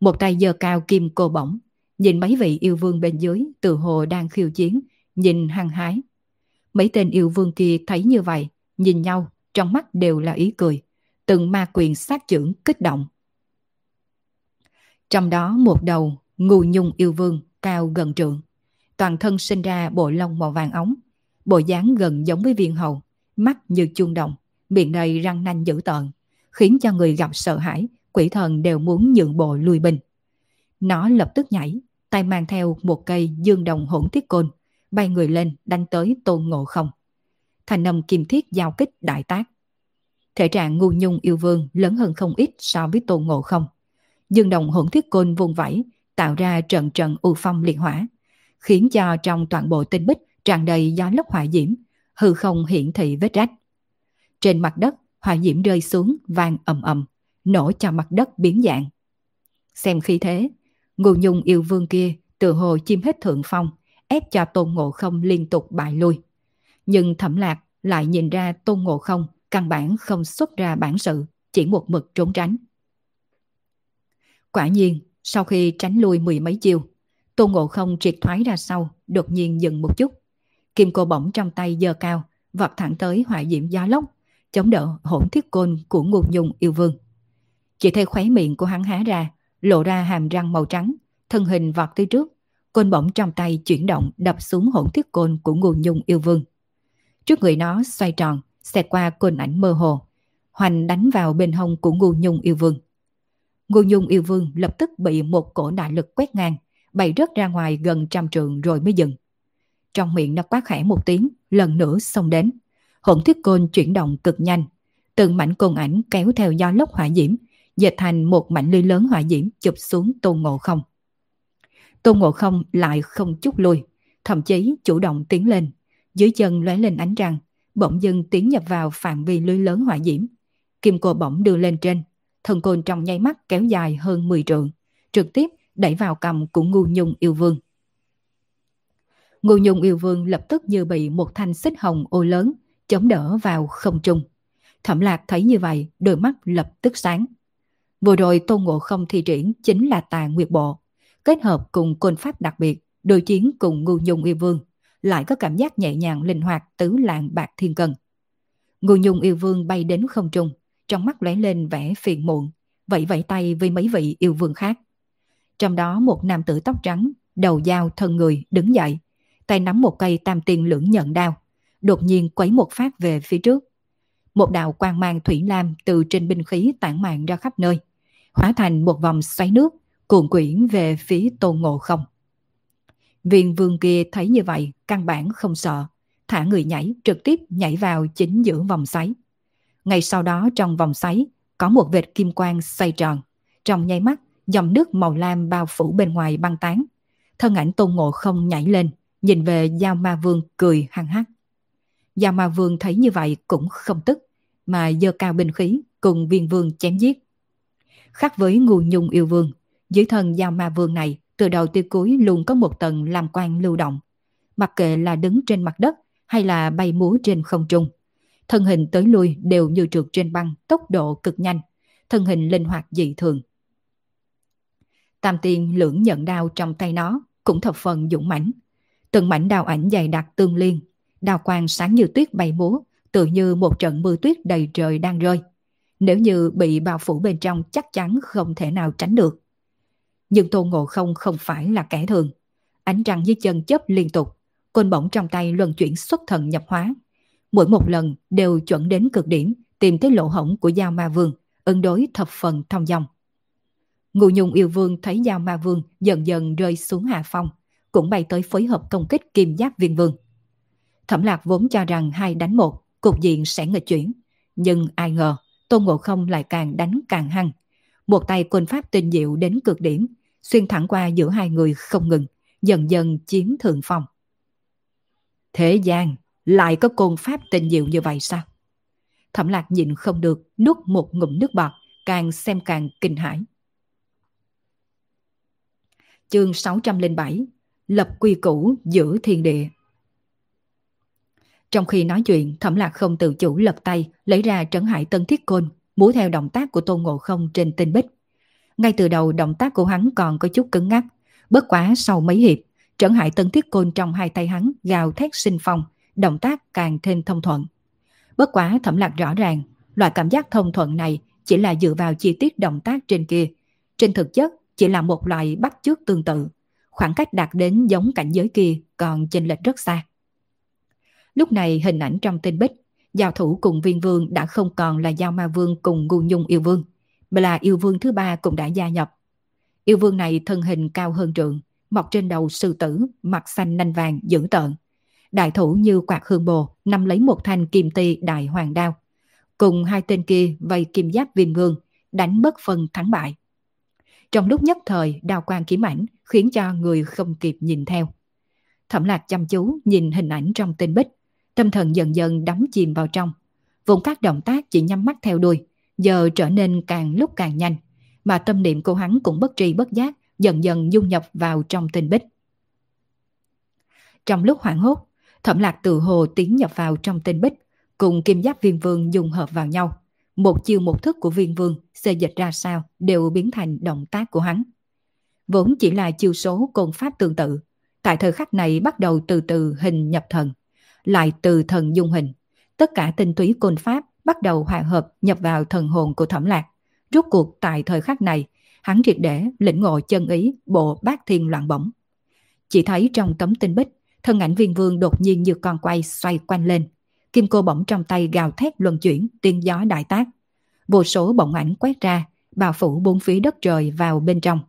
Một tay giơ cao kim cô bổng, nhìn mấy vị yêu vương bên dưới từ hồ đang khiêu chiến, nhìn hăng hái. Mấy tên yêu vương kia thấy như vậy, nhìn nhau, trong mắt đều là ý cười. Từng ma quyền sát trưởng kích động. Trong đó một đầu, ngu nhung yêu vương, cao gần trượng. Toàn thân sinh ra bộ lông màu vàng ống, bộ dáng gần giống với viên hầu, mắt như chuông đồng, miệng đầy răng nanh dữ tợn, khiến cho người gặp sợ hãi, quỷ thần đều muốn nhượng bộ lùi bình. Nó lập tức nhảy, tay mang theo một cây dương đồng hỗn thiết côn, bay người lên đánh tới tôn ngộ không. Thành âm kim thiết giao kích đại tác. Thể trạng ngu nhung yêu vương lớn hơn không ít so với tôn ngộ không. Dương đồng hỗn thiết côn vùng vẫy, tạo ra trận trận u phong liệt hỏa, khiến cho trong toàn bộ tinh bích tràn đầy gió lốc hỏa diễm, hư không hiển thị vết rách. Trên mặt đất, hỏa diễm rơi xuống vang ầm ầm, nổ cho mặt đất biến dạng. Xem khi thế, Ngô Nhung yêu vương kia tự hồ chim hết thượng phong, ép cho Tôn Ngộ Không liên tục bại lui. Nhưng Thẩm Lạc lại nhìn ra Tôn Ngộ Không căn bản không xuất ra bản sự, chỉ một mực trốn tránh. Quả nhiên, sau khi tránh lui mười mấy chiêu, Tôn Ngộ Không triệt thoái ra sau, đột nhiên dừng một chút. Kim cô bỗng trong tay giơ cao, vọt thẳng tới hỏa diễm gió lốc, chống đỡ hỗn thiết côn của Ngô Nhung yêu vương. Chỉ thấy khóe miệng của hắn há ra, lộ ra hàm răng màu trắng, thân hình vọt tới trước, côn bổng trong tay chuyển động đập xuống hỗn thiết côn của Ngô Nhung yêu vương. Trước người nó xoay tròn, xẹt qua côn ảnh mơ hồ, hoành đánh vào bên hông của Ngô Nhung yêu vương. Ngô Nhung yêu vương lập tức bị một cổ đại lực quét ngang, bay rớt ra ngoài gần trăm trường rồi mới dừng. Trong miệng nó quát khẽ một tiếng, lần nữa xông đến. Hỗn thiết côn chuyển động cực nhanh. Từng mảnh côn ảnh kéo theo do lốc hỏa diễm, dệt thành một mảnh lưới lớn hỏa diễm chụp xuống tôn ngộ không. Tôn ngộ không lại không chút lui, thậm chí chủ động tiến lên. Dưới chân lóe lên ánh răng, bỗng dưng tiến nhập vào phạm vi lưới lớn hỏa diễm. Kim cô bỗng đưa lên trên, thần côn trong nháy mắt kéo dài hơn 10 trượng, trực tiếp đẩy vào cầm của ngu nhung yêu vương. Ngu nhung yêu vương lập tức như bị một thanh xích hồng ô lớn chống đỡ vào không trung. Thẩm lạc thấy như vậy, đôi mắt lập tức sáng. Vừa rồi Tôn Ngộ Không thi triển chính là tà nguyệt bộ. Kết hợp cùng côn pháp đặc biệt, đối chiến cùng ngu nhung yêu vương, lại có cảm giác nhẹ nhàng linh hoạt tứ lạng bạc thiên cần. Ngu nhung yêu vương bay đến không trung, trong mắt lóe lên vẻ phiền muộn, vẫy vẫy tay với mấy vị yêu vương khác. Trong đó một nam tử tóc trắng, đầu dao thân người đứng dậy, tay nắm một cây tam tiên lưỡng nhận đao, đột nhiên quấy một phát về phía trước. Một đạo quang mang thủy lam từ trên binh khí tản mạn ra khắp nơi, hóa thành một vòng xoáy nước, cuộn quyển về phía tôn ngộ không. Viên vương kia thấy như vậy, căn bản không sợ, thả người nhảy, trực tiếp nhảy vào chính giữa vòng xoáy. Ngay sau đó trong vòng xoáy, có một vệt kim quang xoay tròn. Trong nháy mắt, dòng nước màu lam bao phủ bên ngoài băng tán. Thân ảnh tôn ngộ không nhảy lên, nhìn về Giao Ma Vương cười hăng hắc. Giao Ma Vương thấy như vậy cũng không tức, mà giơ cao binh khí cùng viên vương chém giết. Khác với ngu nhung yêu vương, dưới thân Giao Ma Vương này từ đầu tới cuối luôn có một tầng làm quan lưu động. Mặc kệ là đứng trên mặt đất hay là bay múa trên không trung. Thân hình tới lui đều như trượt trên băng, tốc độ cực nhanh, thân hình linh hoạt dị thường. Tam tiên lưỡng nhận đao trong tay nó cũng thập phần dũng mãnh. Từng mảnh đào ảnh dày đặc tương liên, đào quang sáng như tuyết bay múa, tự như một trận mưa tuyết đầy trời đang rơi. Nếu như bị bao phủ bên trong chắc chắn không thể nào tránh được. Nhưng tô Ngộ Không không phải là kẻ thường. Ánh trăng dưới chân chớp liên tục, côn bổng trong tay luân chuyển xuất thần nhập hóa. Mỗi một lần đều chuẩn đến cực điểm, tìm tới lỗ hổng của Giao Ma Vương, ứng đối thập phần thông dòng. Ngụ Nhung yêu vương thấy Giao Ma Vương dần dần rơi xuống hạ phong, cũng bay tới phối hợp công kích kim giáp viên vương. Thẩm lạc vốn cho rằng hai đánh một, cục diện sẽ nghịch chuyển. Nhưng ai ngờ, Tôn Ngộ Không lại càng đánh càng hăng. Một tay quân pháp tinh diệu đến cực điểm, xuyên thẳng qua giữa hai người không ngừng, dần dần chiếm thượng phong. Thế gian, lại có côn pháp tinh diệu như vậy sao? Thẩm lạc nhịn không được, nuốt một ngụm nước bọt, càng xem càng kinh hãi. Chương 607 Lập quy củ giữa thiên địa trong khi nói chuyện, thẩm lạc không tự chủ lật tay, lấy ra trấn hải tân thiết côn, múa theo động tác của tôn ngộ không trên tinh bích. Ngay từ đầu động tác của hắn còn có chút cứng ngắc, bất quá sau mấy hiệp, trấn hải tân thiết côn trong hai tay hắn gào thét sinh phong, động tác càng thêm thông thuận. Bất quá thẩm lạc rõ ràng, loại cảm giác thông thuận này chỉ là dựa vào chi tiết động tác trên kia. Trên thực chất chỉ là một loại bắt chước tương tự, khoảng cách đạt đến giống cảnh giới kia còn chênh lệch rất xa. Lúc này hình ảnh trong tinh bích, giao thủ cùng viên vương đã không còn là giao ma vương cùng ngu nhung yêu vương, mà là yêu vương thứ ba cũng đã gia nhập. Yêu vương này thân hình cao hơn trượng, mọc trên đầu sư tử, mặt xanh nanh vàng, dữ tợn. Đại thủ như quạt hương bồ, nắm lấy một thanh kim ti đại hoàng đao. Cùng hai tên kia vây kim giáp viên vương, đánh bất phân thắng bại. Trong lúc nhất thời, đao quang kiếm ảnh khiến cho người không kịp nhìn theo. Thẩm lạc chăm chú nhìn hình ảnh trong tên bích, tâm thần dần dần đắm chìm vào trong. Vốn các động tác chỉ nhắm mắt theo đuôi, giờ trở nên càng lúc càng nhanh, mà tâm niệm của hắn cũng bất tri bất giác, dần dần dung nhập vào trong tình bích. Trong lúc hoảng hốt, thẩm lạc tự hồ tiến nhập vào trong tinh bích, cùng kim giáp viên vương dùng hợp vào nhau. Một chiêu một thức của viên vương, xê dịch ra sao, đều biến thành động tác của hắn. Vốn chỉ là chiêu số côn pháp tương tự, tại thời khắc này bắt đầu từ từ hình nhập thần, lại từ thần dung hình. Tất cả tinh túy côn pháp bắt đầu hòa hợp nhập vào thần hồn của thẩm lạc. Rốt cuộc tại thời khắc này, hắn triệt để lĩnh ngộ chân ý bộ bát thiên loạn bổng. Chỉ thấy trong tấm tinh bích, thân ảnh viên vương đột nhiên như con quay xoay quanh lên. Kim cô bỗng trong tay gào thét luân chuyển, tiên gió đại tác. Vô số bỗng ảnh quét ra, bao phủ bốn phía đất trời vào bên trong.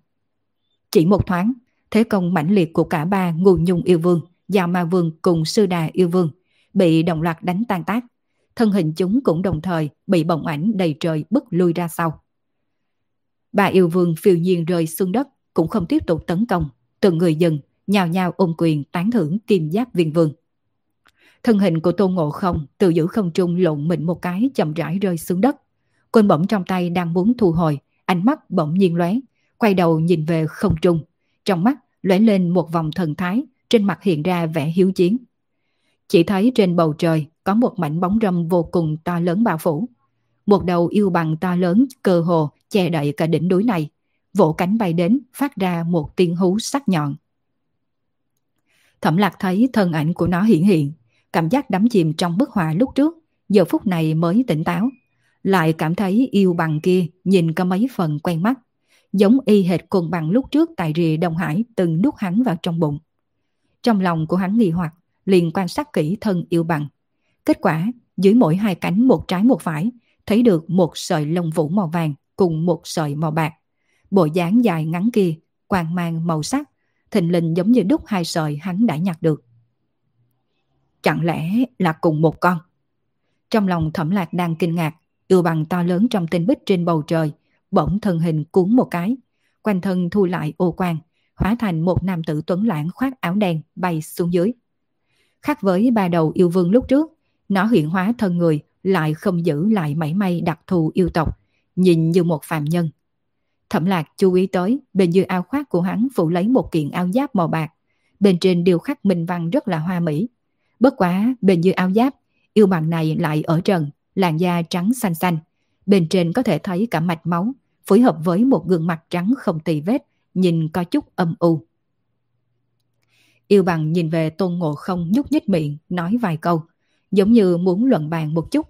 Chỉ một thoáng, thế công mãnh liệt của cả ba ngù nhung yêu vương, giao ma vương cùng sư đà yêu vương, bị đồng loạt đánh tan tác. Thân hình chúng cũng đồng thời bị bồng ảnh đầy trời bức lui ra sau. bà yêu vương phiêu nhiên rơi xuống đất, cũng không tiếp tục tấn công, từng người dừng, nhào nhào ôm quyền tán thưởng kim giáp viên vương. Thân hình của tô Ngộ Không từ giữ không trung lộn mình một cái chậm rãi rơi xuống đất. Côn bỗng trong tay đang muốn thu hồi, ánh mắt bỗng nhiên lóe, quay đầu nhìn về không trung. Trong mắt lóe lên một vòng thần thái, trên mặt hiện ra vẻ hiếu chiến. Chỉ thấy trên bầu trời có một mảnh bóng râm vô cùng to lớn bao phủ. Một đầu yêu bằng to lớn cơ hồ che đậy cả đỉnh núi này, vỗ cánh bay đến phát ra một tiếng hú sắc nhọn. Thẩm lạc thấy thân ảnh của nó hiện hiện, cảm giác đắm chìm trong bức họa lúc trước, giờ phút này mới tỉnh táo. Lại cảm thấy yêu bằng kia nhìn có mấy phần quen mắt, giống y hệt cùng bằng lúc trước tại rìa Đông Hải từng nút hắn vào trong bụng. Trong lòng của hắn nghi hoặc, liền quan sát kỹ thân yêu bằng. Kết quả, dưới mỗi hai cánh một trái một phải, thấy được một sợi lông vũ màu vàng cùng một sợi màu bạc. Bộ dáng dài ngắn kia, quang mang màu sắc, thình lình giống như đúc hai sợi hắn đã nhặt được. Chẳng lẽ là cùng một con? Trong lòng thẩm lạc đang kinh ngạc, yêu bằng to lớn trong tinh bích trên bầu trời, bỗng thân hình cuốn một cái, quanh thân thu lại ô quang, hóa thành một nam tử tuấn lãng khoác áo đen bay xuống dưới. Khác với ba đầu yêu vương lúc trước, nó hiện hóa thân người lại không giữ lại mảy may đặc thù yêu tộc, nhìn như một phàm nhân. Thẩm lạc chú ý tới, bên dưới áo khoác của hắn phụ lấy một kiện áo giáp màu bạc. Bên trên điều khắc minh văn rất là hoa mỹ. Bất quá, bên dưới áo giáp, yêu bằng này lại ở trần, làn da trắng xanh xanh. Bên trên có thể thấy cả mạch máu, phối hợp với một gương mặt trắng không tì vết, nhìn có chút âm u. Yêu bằng nhìn về tôn ngộ không nhúc nhích miệng, nói vài câu, giống như muốn luận bàn một chút.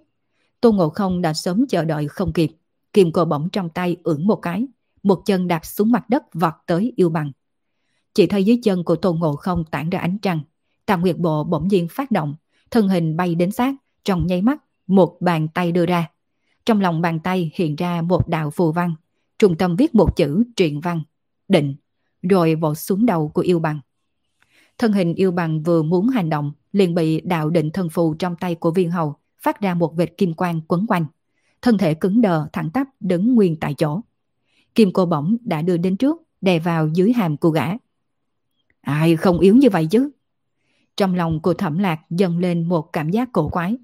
Tôn ngộ không đã sớm chờ đợi không kịp, kim cờ bỗng trong tay ưỡn một cái, một chân đạp xuống mặt đất vọt tới yêu bằng. Chỉ thấy dưới chân của tôn ngộ không tản ra ánh trăng, tà nguyệt bộ bỗng nhiên phát động, thân hình bay đến sát, trong nháy mắt, một bàn tay đưa ra. Trong lòng bàn tay hiện ra một đạo phù văn, trung tâm viết một chữ truyện văn, định, rồi vỗ xuống đầu của yêu bằng. Thân hình yêu bằng vừa muốn hành động, liền bị đạo định thân phù trong tay của viên hầu phát ra một vệt kim quang quấn quanh. Thân thể cứng đờ thẳng tắp đứng nguyên tại chỗ. Kim cô bổng đã đưa đến trước, đè vào dưới hàm của gã. Ai không yếu như vậy chứ? Trong lòng của thẩm lạc dâng lên một cảm giác cổ quái.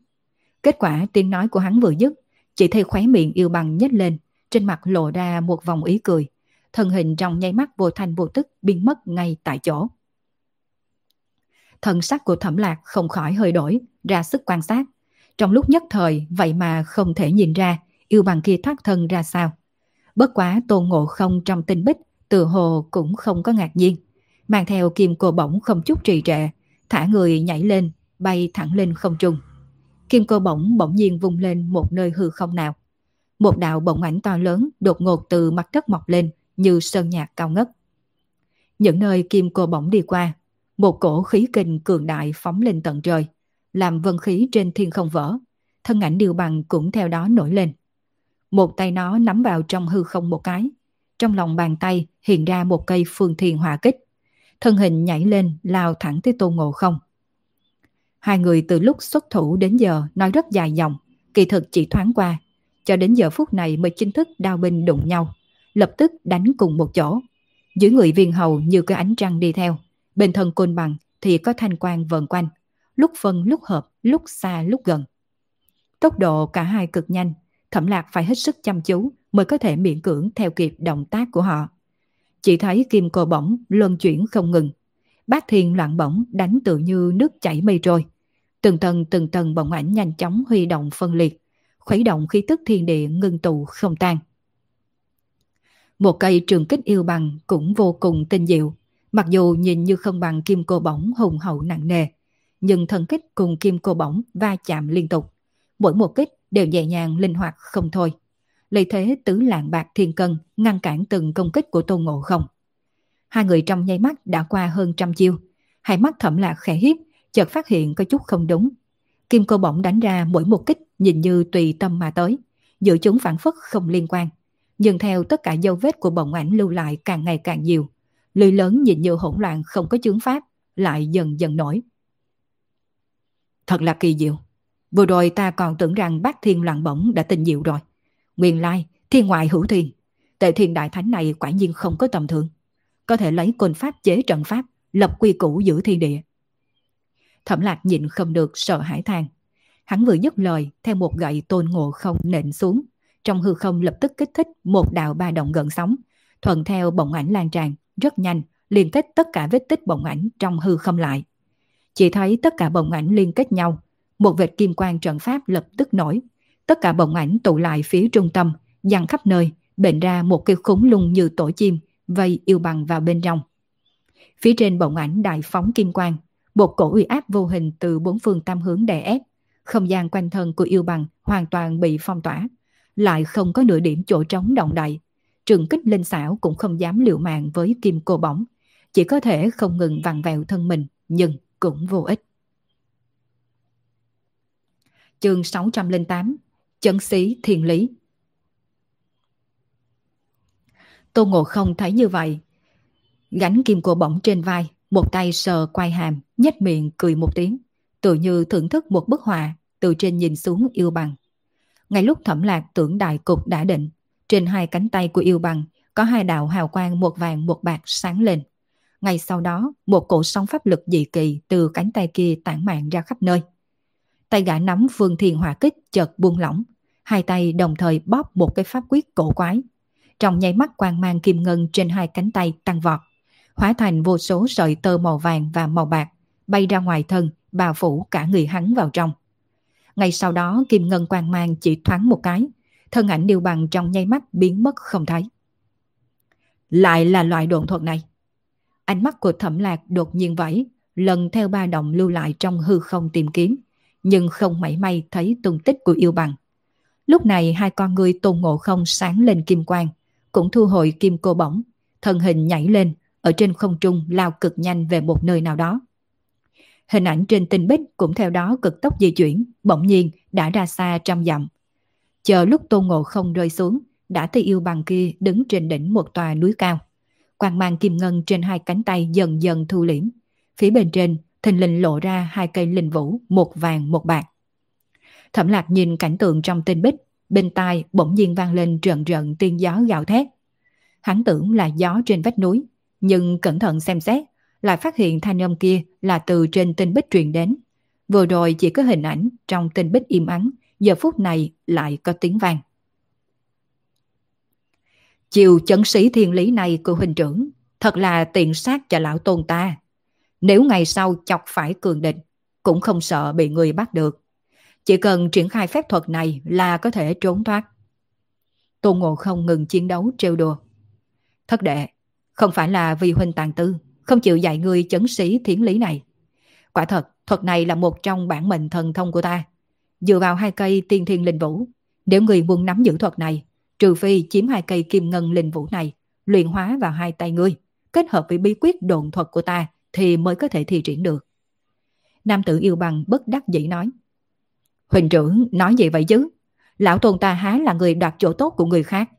Kết quả tiếng nói của hắn vừa dứt, chỉ thấy khóe miệng yêu bằng nhếch lên, trên mặt lộ ra một vòng ý cười thân hình trong nháy mắt vô thành vô tức biến mất ngay tại chỗ. thần sắc của thẩm lạc không khỏi hơi đổi, ra sức quan sát. Trong lúc nhất thời, vậy mà không thể nhìn ra yêu bằng kia thoát thân ra sao. Bất quá tôn ngộ không trong tinh bích, từ hồ cũng không có ngạc nhiên. Mang theo kim cô bổng không chút trì trệ, thả người nhảy lên, bay thẳng lên không trung. Kim cô bổng bỗng nhiên vung lên một nơi hư không nào. Một đạo bổng ảnh to lớn đột ngột từ mặt đất mọc lên như sơn nhạc cao ngất. Những nơi kim cô bỗng đi qua, một cổ khí kình cường đại phóng lên tận trời, làm vân khí trên thiên không vỡ. Thân ảnh điều bằng cũng theo đó nổi lên. Một tay nó nắm vào trong hư không một cái. Trong lòng bàn tay hiện ra một cây phương thiên hỏa kích. Thân hình nhảy lên lao thẳng tới tôn ngộ không. Hai người từ lúc xuất thủ đến giờ nói rất dài dòng, kỳ thực chỉ thoáng qua. Cho đến giờ phút này mới chính thức đao binh đụng nhau, lập tức đánh cùng một chỗ. Dưới người viên hầu như cái ánh trăng đi theo, bên thân côn bằng thì có thanh quang vần quanh, lúc phân lúc hợp, lúc xa lúc gần. Tốc độ cả hai cực nhanh, thẩm lạc phải hết sức chăm chú mới có thể miễn cưỡng theo kịp động tác của họ. Chỉ thấy kim cô bổng luân chuyển không ngừng. Bác thiên loạn bổng đánh tự như nước chảy mây trôi. Từng tầng từng tầng bổng ảnh nhanh chóng huy động phân liệt, khuấy động khí tức thiên địa ngưng tụ không tan. Một cây trường kích yêu bằng cũng vô cùng tinh diệu, mặc dù nhìn như không bằng kim cô bổng hùng hậu nặng nề, nhưng thân kích cùng kim cô bổng va chạm liên tục. Mỗi một kích đều nhẹ nhàng linh hoạt không thôi. Lấy thế tứ lạng bạc thiên cân ngăn cản từng công kích của Tôn Ngộ không. Hai người trong nháy mắt đã qua hơn trăm chiêu. Hai mắt thẩm lạc khẽ hiếp, chợt phát hiện có chút không đúng. Kim cô bổng đánh ra mỗi một kích nhìn như tùy tâm mà tới. Giữa chúng phản phất không liên quan. Nhưng theo tất cả dấu vết của bổng ảnh lưu lại càng ngày càng nhiều. Lưới lớn nhìn như hỗn loạn không có chứng pháp, lại dần dần nổi. Thật là kỳ diệu. Vừa rồi ta còn tưởng rằng bác thiên loạn bổng đã tình diệu rồi. Nguyên lai, thiên ngoại hữu thiên. Tệ thiên đại thánh này quả nhiên không có tầm thường. Có thể lấy côn pháp chế trận pháp, lập quy củ giữ thiên địa. Thẩm lạc nhịn không được sợ hãi than. Hắn vừa dứt lời theo một gậy tôn ngộ không nện xuống. Trong hư không lập tức kích thích một đạo ba động gần sóng. Thuận theo bỗng ảnh lan tràn, rất nhanh, liên kết tất cả vết tích bỗng ảnh trong hư không lại. Chỉ thấy tất cả bỗng ảnh liên kết nhau. Một vệt kim quang trận pháp lập tức nổi. Tất cả bỗng ảnh tụ lại phía trung tâm, dằn khắp nơi, bệnh ra một cái khủng lung như tổ chim, vây yêu bằng vào bên trong. Phía trên bỗng ảnh đại phóng kim quang, một cổ uy áp vô hình từ bốn phương tam hướng đè ép. Không gian quanh thân của yêu bằng hoàn toàn bị phong tỏa, lại không có nửa điểm chỗ trống động đậy. Trường kích linh xảo cũng không dám liều mạng với kim cô bóng, chỉ có thể không ngừng vặn vẹo thân mình, nhưng cũng vô ích. Chương 608 Chấn xí thiền lý Tô Ngộ Không thấy như vậy, gánh kim cô bỏng trên vai, một tay sờ quay hàm, nhếch miệng cười một tiếng, tự như thưởng thức một bức họa từ trên nhìn xuống yêu bằng. Ngay lúc thẩm lạc tưởng đại cục đã định, trên hai cánh tay của yêu bằng có hai đạo hào quang một vàng một bạc sáng lên. Ngay sau đó, một cổ sóng pháp lực dị kỳ từ cánh tay kia tản mạn ra khắp nơi. Tay gã nắm phương thiền hỏa kích chợt buông lỏng, hai tay đồng thời bóp một cái pháp quyết cổ quái. Trong nháy mắt quang mang kim ngân trên hai cánh tay tăng vọt, hóa thành vô số sợi tơ màu vàng và màu bạc, bay ra ngoài thân, bao phủ cả người hắn vào trong. Ngay sau đó kim ngân quang mang chỉ thoáng một cái, thân ảnh điều bằng trong nháy mắt biến mất không thấy. Lại là loại độn thuật này. Ánh mắt của thẩm lạc đột nhiên vẫy, lần theo ba động lưu lại trong hư không tìm kiếm, nhưng không mảy may thấy tung tích của yêu bằng. Lúc này hai con người tôn ngộ không sáng lên kim quang, cũng thu hồi kim cô bổng, thân hình nhảy lên, ở trên không trung lao cực nhanh về một nơi nào đó. Hình ảnh trên tinh bích cũng theo đó cực tốc di chuyển, bỗng nhiên đã ra xa trăm dặm. Chờ lúc tôn ngộ không rơi xuống, đã thấy yêu bằng kia đứng trên đỉnh một tòa núi cao. Quang mang kim ngân trên hai cánh tay dần dần thu liễm. Phía bên trên, thình lình lộ ra hai cây linh vũ, một vàng một bạc. Thẩm lạc nhìn cảnh tượng trong tinh bích, bên tai bỗng nhiên vang lên trận trận tiên gió gào thét. Hắn tưởng là gió trên vách núi, nhưng cẩn thận xem xét, lại phát hiện thanh âm kia là từ trên tinh bích truyền đến. Vừa rồi chỉ có hình ảnh trong tinh bích im ắng, giờ phút này lại có tiếng vang. Chiều chấn sĩ thiên lý này của huynh trưởng, thật là tiện sát cho lão tôn ta. Nếu ngày sau chọc phải cường địch, cũng không sợ bị người bắt được. Chỉ cần triển khai phép thuật này là có thể trốn thoát. Tôn Ngộ không ngừng chiến đấu trêu đùa. Thất đệ, không phải là vì huynh tàn tư, không chịu dạy người chấn sĩ thiến lý này. Quả thật, thuật này là một trong bản mệnh thần thông của ta. Dựa vào hai cây tiên thiên linh vũ, nếu người muốn nắm giữ thuật này, trừ phi chiếm hai cây kim ngân linh vũ này, luyện hóa vào hai tay ngươi, kết hợp với bí quyết đồn thuật của ta thì mới có thể thi triển được. Nam tử yêu bằng bất đắc dĩ nói. Huỳnh trưởng nói gì vậy chứ? Lão tôn ta há là người đoạt chỗ tốt của người khác.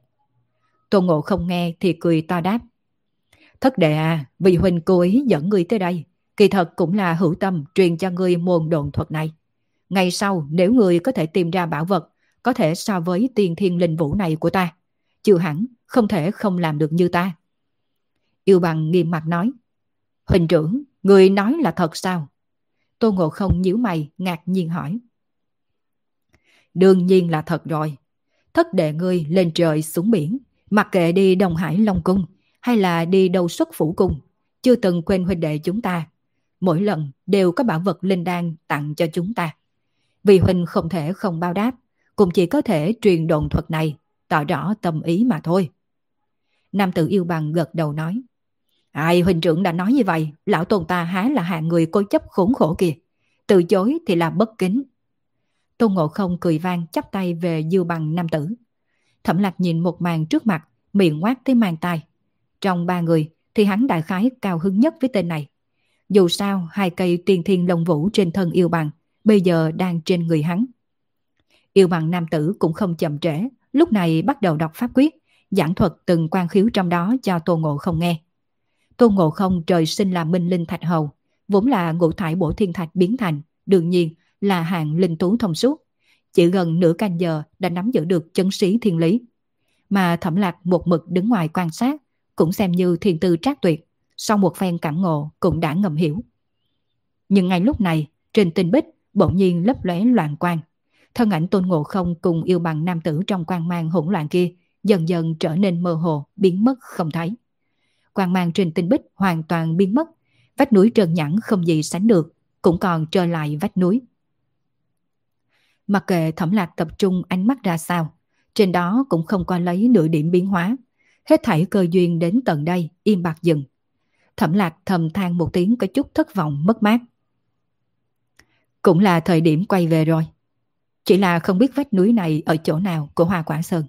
Tôn ngộ không nghe thì cười to đáp. Thất đệ à, vì Huỳnh cố ý dẫn người tới đây, kỳ thật cũng là hữu tâm truyền cho người môn đồn thuật này. Ngày sau nếu người có thể tìm ra bảo vật, có thể so với tiên thiên linh vũ này của ta, chưa hẳn không thể không làm được như ta. Yêu bằng nghiêm mặt nói. Huỳnh trưởng, người nói là thật sao? Tô Ngộ Không nhíu mày, ngạc nhiên hỏi. Đương nhiên là thật rồi. Thất đệ ngươi lên trời xuống biển, mặc kệ đi Đông Hải Long Cung hay là đi đâu xuất phủ cùng chưa từng quên huynh đệ chúng ta. Mỗi lần đều có bảo vật linh đan tặng cho chúng ta. Vì huynh không thể không bao đáp, cũng chỉ có thể truyền đồn thuật này, tỏ rõ tâm ý mà thôi. Nam tử yêu bằng gật đầu nói. Ai huynh trưởng đã nói như vậy, lão tôn ta há là hạng người cố chấp khốn khổ kìa. Từ chối thì là bất kính. Tôn Ngộ Không cười vang chắp tay về dư bằng nam tử. Thẩm lạc nhìn một màn trước mặt, miệng ngoác tới mang tai. Trong ba người thì hắn đại khái cao hứng nhất với tên này. Dù sao, hai cây tiên thiên lông vũ trên thân yêu bằng bây giờ đang trên người hắn. Yêu bằng nam tử cũng không chậm trễ, lúc này bắt đầu đọc pháp quyết, giảng thuật từng quan khiếu trong đó cho Tô Ngộ không nghe. Tô Ngộ không trời sinh là minh linh thạch hầu, vốn là ngũ thải bổ thiên thạch biến thành, đương nhiên là hạng linh tú thông suốt. Chỉ gần nửa canh giờ đã nắm giữ được chân sĩ thiên lý. Mà thẩm lạc một mực đứng ngoài quan sát, cũng xem như thiền tư trác tuyệt, sau một phen cảm ngộ cũng đã ngầm hiểu. Nhưng ngay lúc này, trên tinh bích bỗng nhiên lấp lóe loạn quang. Thân ảnh tôn ngộ không cùng yêu bằng nam tử trong quan mang hỗn loạn kia dần dần trở nên mơ hồ, biến mất không thấy. Quang mang trên tinh bích hoàn toàn biến mất, vách núi trơn nhẵn không gì sánh được, cũng còn trở lại vách núi. Mặc kệ thẩm lạc tập trung ánh mắt ra sao, trên đó cũng không có lấy nửa điểm biến hóa. Hết thảy cơ duyên đến tận đây, im bạc dừng. Thẩm lạc thầm than một tiếng có chút thất vọng mất mát. Cũng là thời điểm quay về rồi. Chỉ là không biết vách núi này ở chỗ nào của Hoa Quả Sơn.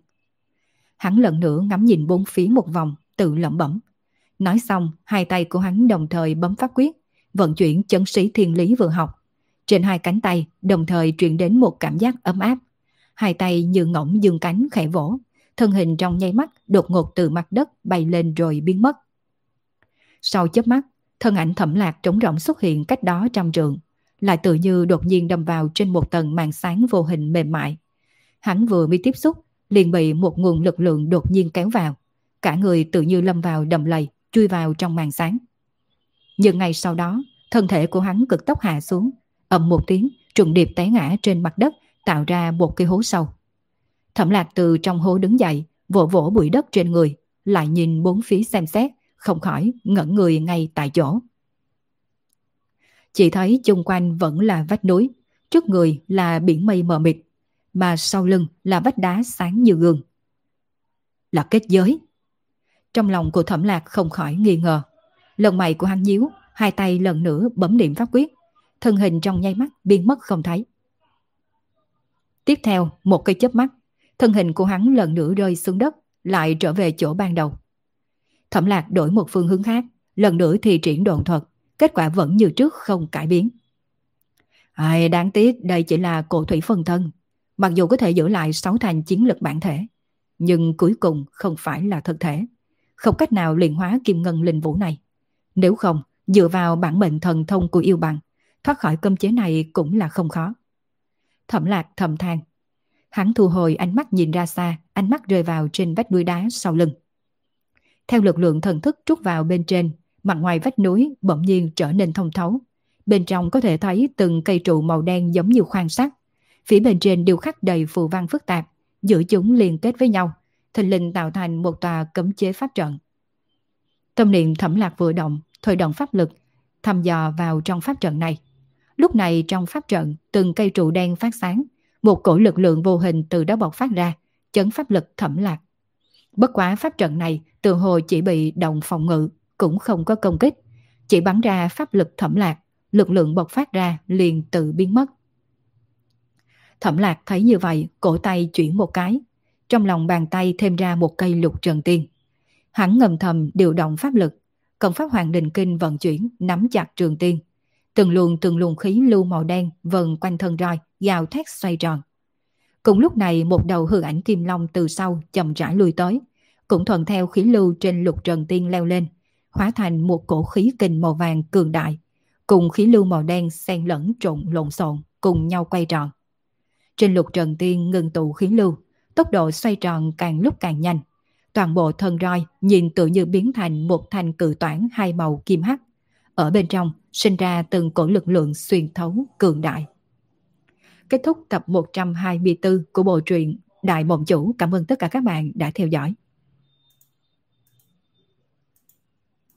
Hắn lần nữa ngắm nhìn bốn phía một vòng, tự lẩm bẩm. Nói xong, hai tay của hắn đồng thời bấm phát quyết, vận chuyển chân sĩ thiên lý vừa học. Trên hai cánh tay đồng thời truyền đến một cảm giác ấm áp. Hai tay như ngỗng dương cánh khẽ vỗ, thân hình trong nháy mắt đột ngột từ mặt đất bay lên rồi biến mất. Sau chớp mắt, thân ảnh thẩm lạc trống rỗng xuất hiện cách đó trăm trượng, lại tự như đột nhiên đâm vào trên một tầng màn sáng vô hình mềm mại. Hắn vừa mới tiếp xúc, liền bị một nguồn lực lượng đột nhiên kéo vào. Cả người tự như lâm vào đầm lầy, chui vào trong màn sáng. Nhưng ngay sau đó, thân thể của hắn cực tốc hạ xuống, ầm một tiếng, trùng điệp té ngã trên mặt đất, tạo ra một cái hố sâu. Thẩm lạc từ trong hố đứng dậy, vỗ vỗ bụi đất trên người, lại nhìn bốn phía xem xét, không khỏi ngẩn người ngay tại chỗ. Chỉ thấy chung quanh vẫn là vách núi, trước người là biển mây mờ mịt, mà sau lưng là vách đá sáng như gương. Là kết giới. Trong lòng của thẩm lạc không khỏi nghi ngờ. Lần mày của hắn nhíu, hai tay lần nữa bấm niệm pháp quyết, thân hình trong nháy mắt biến mất không thấy. Tiếp theo, một cây chớp mắt, thân hình của hắn lần nữa rơi xuống đất, lại trở về chỗ ban đầu. Thẩm lạc đổi một phương hướng khác, lần nữa thì triển độn thuật, kết quả vẫn như trước không cải biến. Ai đáng tiếc đây chỉ là cổ thủy phân thân, mặc dù có thể giữ lại sáu thành chiến lực bản thể, nhưng cuối cùng không phải là thực thể, không cách nào luyện hóa kim ngân linh vũ này. Nếu không, dựa vào bản mệnh thần thông của yêu bằng, thoát khỏi cơm chế này cũng là không khó. Thẩm lạc thầm than. Hắn thu hồi ánh mắt nhìn ra xa, ánh mắt rơi vào trên vách núi đá sau lưng. Theo lực lượng thần thức trút vào bên trên, mặt ngoài vách núi bỗng nhiên trở nên thông thấu. Bên trong có thể thấy từng cây trụ màu đen giống như khoan sắt. Phía bên trên đều khắc đầy phù văn phức tạp, giữa chúng liên kết với nhau, thình lình tạo thành một tòa cấm chế pháp trận. Tâm niệm thẩm lạc vừa động, thôi động pháp lực, thăm dò vào trong pháp trận này. Lúc này trong pháp trận, từng cây trụ đen phát sáng, một cổ lực lượng vô hình từ đó bộc phát ra, chấn pháp lực thẩm lạc. Bất quá pháp trận này từ hồ chỉ bị động phòng ngự, cũng không có công kích, chỉ bắn ra pháp lực thẩm lạc, lực lượng bộc phát ra liền tự biến mất. Thẩm lạc thấy như vậy, cổ tay chuyển một cái, trong lòng bàn tay thêm ra một cây lục trần tiên. Hắn ngầm thầm điều động pháp lực, cộng pháp hoàng đình kinh vận chuyển, nắm chặt trường tiên. Từng luồng từng luồng khí lưu màu đen vần quanh thân roi, gào thét xoay tròn. Cùng lúc này một đầu hư ảnh kim long từ sau chậm rãi lùi tới, cũng thuận theo khí lưu trên lục trần tiên leo lên, hóa thành một cổ khí kình màu vàng cường đại, cùng khí lưu màu đen xen lẫn trộn lộn xộn, cùng nhau quay tròn. Trên lục trần tiên ngừng tụ khí lưu, tốc độ xoay tròn càng lúc càng nhanh. Toàn bộ thân roi nhìn tự như biến thành một thành cự toản hai màu kim hắc. Ở bên trong sinh ra từng cổ lực lượng xuyên thấu cường đại. Kết thúc tập 124 của bộ truyện Đại Mộng Chủ. Cảm ơn tất cả các bạn đã theo dõi.